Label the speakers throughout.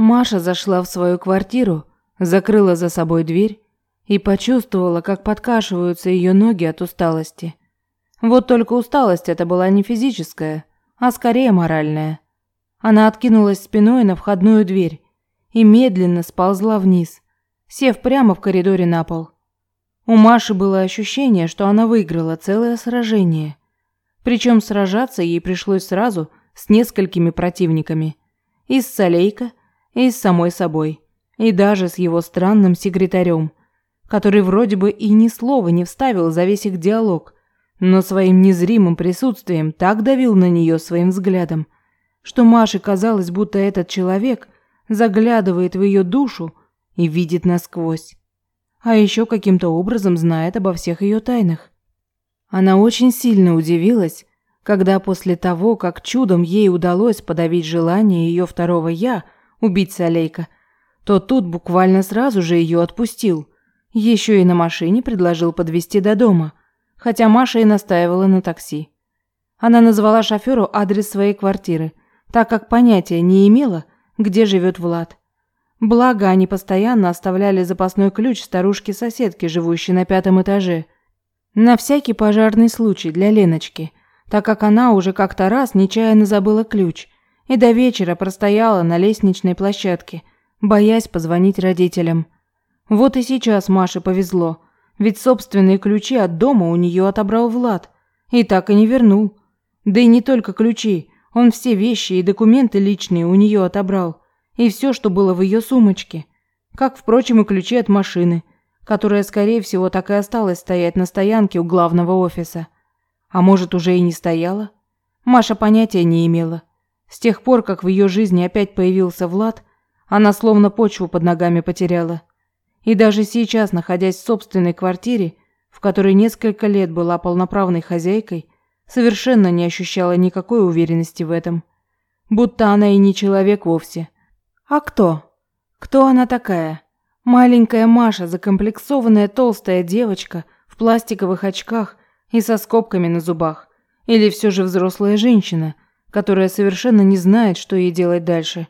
Speaker 1: Маша зашла в свою квартиру, закрыла за собой дверь и почувствовала, как подкашиваются ее ноги от усталости. Вот только усталость эта была не физическая, а скорее моральная. Она откинулась спиной на входную дверь и медленно сползла вниз, сев прямо в коридоре на пол. У Маши было ощущение, что она выиграла целое сражение. Причем сражаться ей пришлось сразу с несколькими противниками. И с Солейко, и с самой собой, и даже с его странным секретарем, который вроде бы и ни слова не вставил за весь их диалог, но своим незримым присутствием так давил на нее своим взглядом, что Маше казалось, будто этот человек заглядывает в ее душу и видит насквозь. А еще каким-то образом знает обо всех ее тайнах. Она очень сильно удивилась, когда после того, как чудом ей удалось подавить желание ее второго «я» убить Салейка, то тут буквально сразу же ее отпустил. Еще и на машине предложил подвезти до дома, хотя Маша и настаивала на такси. Она назвала шоферу адрес своей квартиры, так как понятия не имела, где живет Влад. Благо, они постоянно оставляли запасной ключ старушке-соседке, живущей на пятом этаже. На всякий пожарный случай для Леночки, так как она уже как-то раз нечаянно забыла ключ и до вечера простояла на лестничной площадке, боясь позвонить родителям. Вот и сейчас Маше повезло, ведь собственные ключи от дома у нее отобрал Влад и так и не вернул. Да и не только ключи, он все вещи и документы личные у нее отобрал, и все, что было в ее сумочке. Как, впрочем, и ключи от машины, которая, скорее всего, так и осталась стоять на стоянке у главного офиса. А может, уже и не стояла? Маша понятия не имела. С тех пор, как в ее жизни опять появился Влад, она словно почву под ногами потеряла. И даже сейчас, находясь в собственной квартире, в которой несколько лет была полноправной хозяйкой, совершенно не ощущала никакой уверенности в этом. Будто она и не человек вовсе. А кто? Кто она такая? Маленькая Маша, закомплексованная толстая девочка в пластиковых очках и со скобками на зубах. Или все же взрослая женщина, которая совершенно не знает, что ей делать дальше.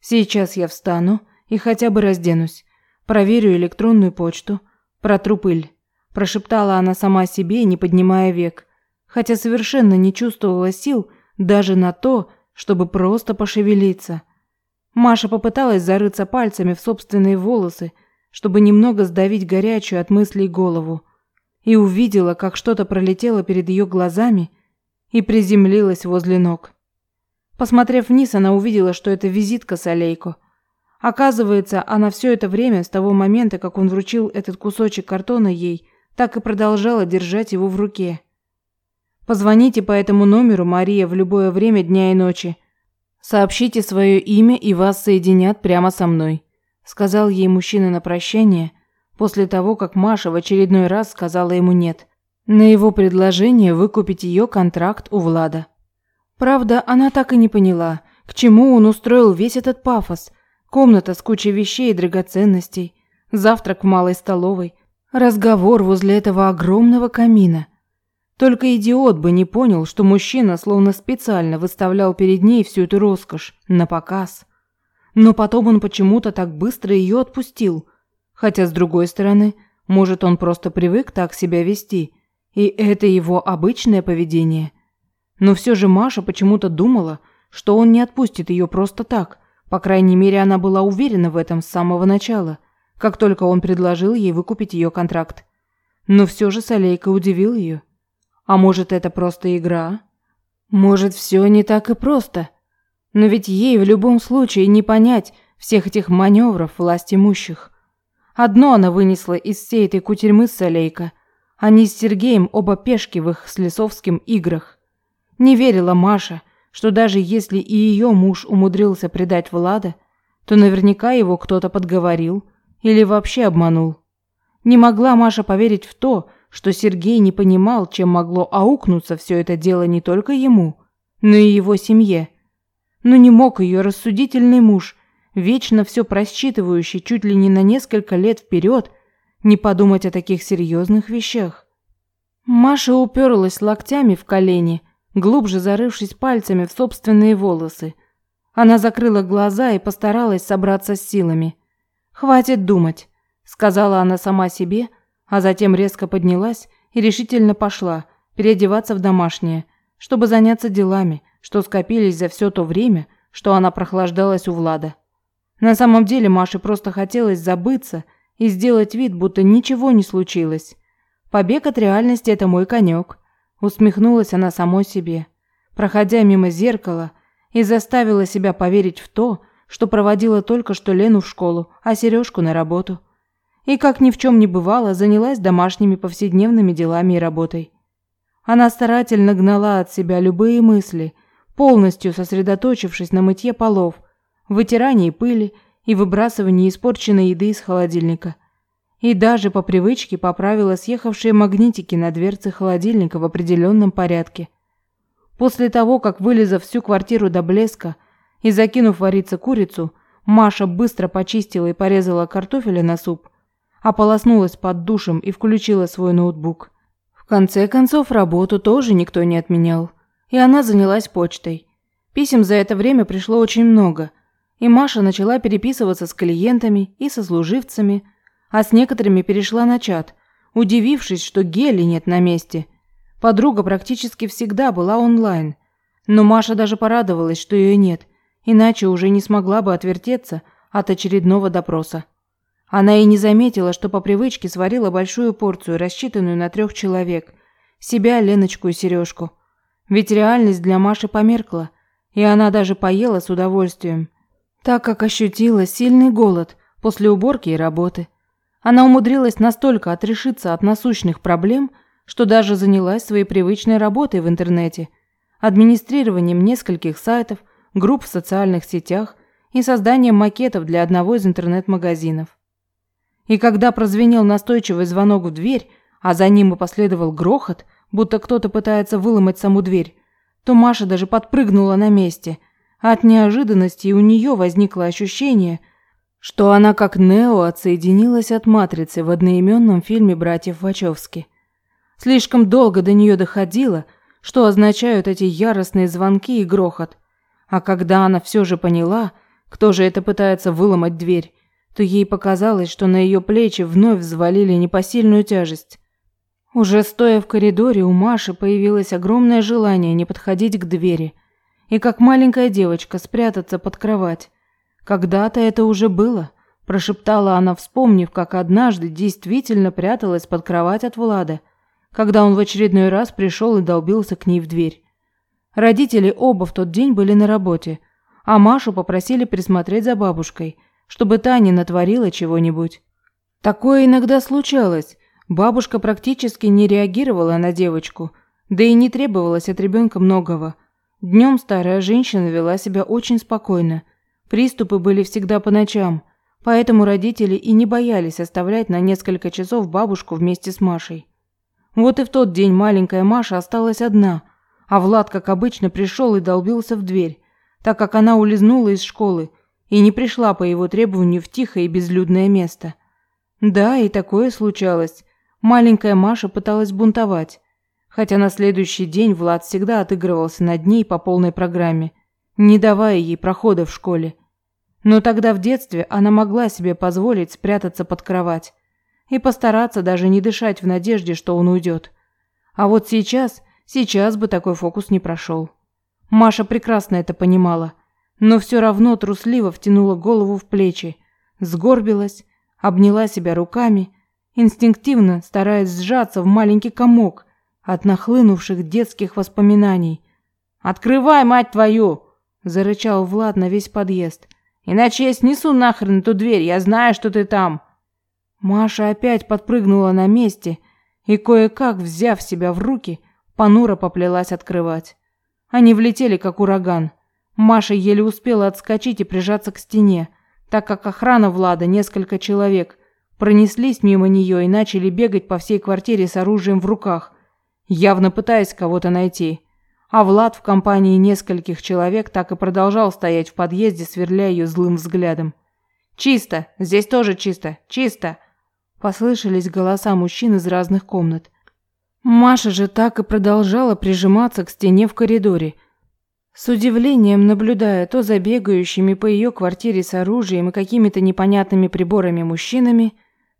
Speaker 1: Сейчас я встану и хотя бы разденусь. Проверю электронную почту. Протру пыль. Прошептала она сама себе, не поднимая век хотя совершенно не чувствовала сил даже на то, чтобы просто пошевелиться. Маша попыталась зарыться пальцами в собственные волосы, чтобы немного сдавить горячую от мыслей голову, и увидела, как что-то пролетело перед ее глазами и приземлилось возле ног. Посмотрев вниз, она увидела, что это визитка Салейко. Оказывается, она все это время, с того момента, как он вручил этот кусочек картона ей, так и продолжала держать его в руке. Позвоните по этому номеру, Мария, в любое время дня и ночи. Сообщите свое имя, и вас соединят прямо со мной», – сказал ей мужчина на прощание, после того, как Маша в очередной раз сказала ему «нет». На его предложение выкупить ее контракт у Влада. Правда, она так и не поняла, к чему он устроил весь этот пафос. Комната с кучей вещей и драгоценностей, завтрак в малой столовой, разговор возле этого огромного камина – только идиот бы не понял, что мужчина словно специально выставлял перед ней всю эту роскошь на показ. Но потом он почему-то так быстро ее отпустил. Хотя, с другой стороны, может, он просто привык так себя вести, и это его обычное поведение. Но все же Маша почему-то думала, что он не отпустит ее просто так. По крайней мере, она была уверена в этом с самого начала, как только он предложил ей выкупить ее контракт. Но все же Солейка удивил ее. А может, это просто игра? Может, все не так и просто? Но ведь ей в любом случае не понять всех этих маневров власть имущих. Одно она вынесла из всей этой кутерьмы Солейка. Они с Сергеем оба пешки в их с Лисовским играх. Не верила Маша, что даже если и ее муж умудрился предать Влада, то наверняка его кто-то подговорил или вообще обманул. Не могла Маша поверить в то, что Сергей не понимал, чем могло аукнуться все это дело не только ему, но и его семье. Но не мог ее рассудительный муж, вечно все просчитывающий чуть ли не на несколько лет вперед, не подумать о таких серьезных вещах. Маша уперлась локтями в колени, глубже зарывшись пальцами в собственные волосы. Она закрыла глаза и постаралась собраться с силами. «Хватит думать», – сказала она сама себе, а затем резко поднялась и решительно пошла переодеваться в домашнее, чтобы заняться делами, что скопились за все то время, что она прохлаждалась у Влада. На самом деле Маше просто хотелось забыться и сделать вид, будто ничего не случилось. Побег от реальности – это мой конек. Усмехнулась она самой себе, проходя мимо зеркала и заставила себя поверить в то, что проводила только что Лену в школу, а Сережку на работу. И как ни в чем не бывало, занялась домашними повседневными делами и работой. Она старательно гнала от себя любые мысли, полностью сосредоточившись на мытье полов, вытирании пыли и выбрасывании испорченной еды из холодильника. И даже по привычке поправила съехавшие магнитики на дверце холодильника в определенном порядке. После того, как вылезав всю квартиру до блеска и закинув вариться курицу, Маша быстро почистила и порезала картофеля на суп, ополоснулась под душем и включила свой ноутбук. В конце концов, работу тоже никто не отменял, и она занялась почтой. Писем за это время пришло очень много, и Маша начала переписываться с клиентами и со служивцами, а с некоторыми перешла на чат, удивившись, что Гели нет на месте. Подруга практически всегда была онлайн, но Маша даже порадовалась, что ее нет, иначе уже не смогла бы отвертеться от очередного допроса. Она и не заметила, что по привычке сварила большую порцию, рассчитанную на трех человек. Себя, Леночку и Сережку. Ведь реальность для Маши померкла, и она даже поела с удовольствием, так как ощутила сильный голод после уборки и работы. Она умудрилась настолько отрешиться от насущных проблем, что даже занялась своей привычной работой в интернете, администрированием нескольких сайтов, групп в социальных сетях и созданием макетов для одного из интернет-магазинов. И когда прозвенел настойчивый звонок в дверь, а за ним и последовал грохот, будто кто-то пытается выломать саму дверь, то Маша даже подпрыгнула на месте. От неожиданности у нее возникло ощущение, что она как Нео отсоединилась от матрицы в одноименном фильме братьев Вачовски. Слишком долго до нее доходило, что означают эти яростные звонки и грохот. А когда она все же поняла, кто же это пытается выломать дверь, то ей показалось, что на ее плечи вновь взвалили непосильную тяжесть. Уже стоя в коридоре, у Маши появилось огромное желание не подходить к двери и как маленькая девочка спрятаться под кровать. Когда-то это уже было, прошептала она, вспомнив, как однажды действительно пряталась под кровать от Влада, когда он в очередной раз пришел и долбился к ней в дверь. Родители оба в тот день были на работе, а Машу попросили присмотреть за бабушкой – чтобы та не натворила чего-нибудь. Такое иногда случалось. Бабушка практически не реагировала на девочку, да и не требовалось от ребенка многого. Днем старая женщина вела себя очень спокойно. Приступы были всегда по ночам, поэтому родители и не боялись оставлять на несколько часов бабушку вместе с Машей. Вот и в тот день маленькая Маша осталась одна, а Влад, как обычно, пришел и долбился в дверь, так как она улизнула из школы и не пришла по его требованию в тихое и безлюдное место. Да, и такое случалось. Маленькая Маша пыталась бунтовать, хотя на следующий день Влад всегда отыгрывался над ней по полной программе, не давая ей прохода в школе. Но тогда в детстве она могла себе позволить спрятаться под кровать и постараться даже не дышать в надежде, что он уйдет. А вот сейчас, сейчас бы такой фокус не прошел. Маша прекрасно это понимала – но все равно трусливо втянула голову в плечи, сгорбилась, обняла себя руками, инстинктивно стараясь сжаться в маленький комок от нахлынувших детских воспоминаний. «Открывай, мать твою!» – зарычал Влад на весь подъезд. «Иначе я снесу нахрен эту дверь, я знаю, что ты там!» Маша опять подпрыгнула на месте и, кое-как взяв себя в руки, понуро поплелась открывать. Они влетели, как ураган. Маша еле успела отскочить и прижаться к стене, так как охрана Влада, несколько человек, пронеслись мимо нее и начали бегать по всей квартире с оружием в руках, явно пытаясь кого-то найти. А Влад в компании нескольких человек так и продолжал стоять в подъезде, сверляя ее злым взглядом. «Чисто! Здесь тоже чисто! Чисто!» Послышались голоса мужчин из разных комнат. Маша же так и продолжала прижиматься к стене в коридоре – С удивлением наблюдая то за бегающими по ее квартире с оружием и какими-то непонятными приборами мужчинами,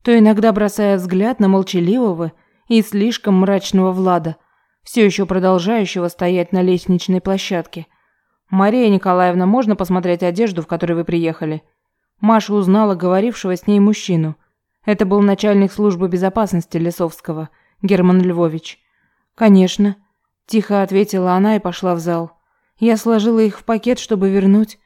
Speaker 1: то иногда бросая взгляд на молчаливого и слишком мрачного Влада, все еще продолжающего стоять на лестничной площадке. «Мария Николаевна, можно посмотреть одежду, в которой вы приехали?» Маша узнала говорившего с ней мужчину. Это был начальник службы безопасности Лесовского, Герман Львович. «Конечно», – тихо ответила она и пошла в зал. Я сложила их в пакет, чтобы вернуть.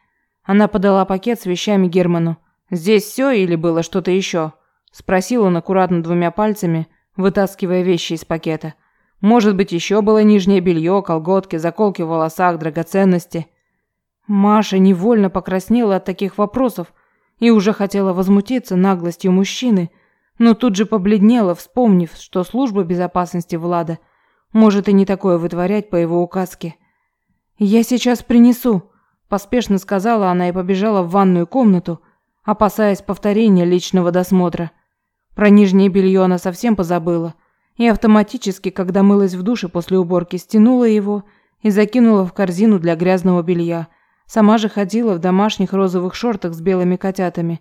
Speaker 1: Она подала пакет с вещами Герману. «Здесь все или было что-то еще?» Спросил он аккуратно двумя пальцами, вытаскивая вещи из пакета. «Может быть, еще было нижнее белье, колготки, заколки в волосах, драгоценности?» Маша невольно покраснела от таких вопросов и уже хотела возмутиться наглостью мужчины, но тут же побледнела, вспомнив, что служба безопасности Влада может и не такое вытворять по его указке. «Я сейчас принесу», – поспешно сказала она и побежала в ванную комнату, опасаясь повторения личного досмотра. Про нижнее белье она совсем позабыла и автоматически, когда мылась в душе после уборки, стянула его и закинула в корзину для грязного белья. Сама же ходила в домашних розовых шортах с белыми котятами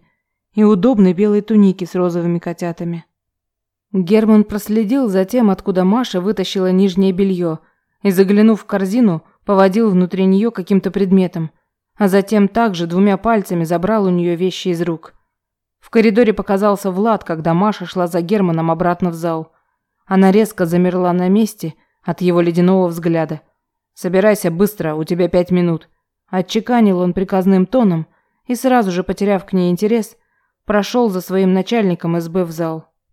Speaker 1: и удобной белой тунике с розовыми котятами. Герман проследил за тем, откуда Маша вытащила нижнее белье, и, заглянув в корзину, поводил внутри нее каким-то предметом, а затем также двумя пальцами забрал у нее вещи из рук. В коридоре показался Влад, когда Маша шла за Германом обратно в зал. Она резко замерла на месте от его ледяного взгляда. «Собирайся быстро, у тебя пять минут», – отчеканил он приказным тоном и, сразу же потеряв к ней интерес, прошел за своим начальником СБ в зал.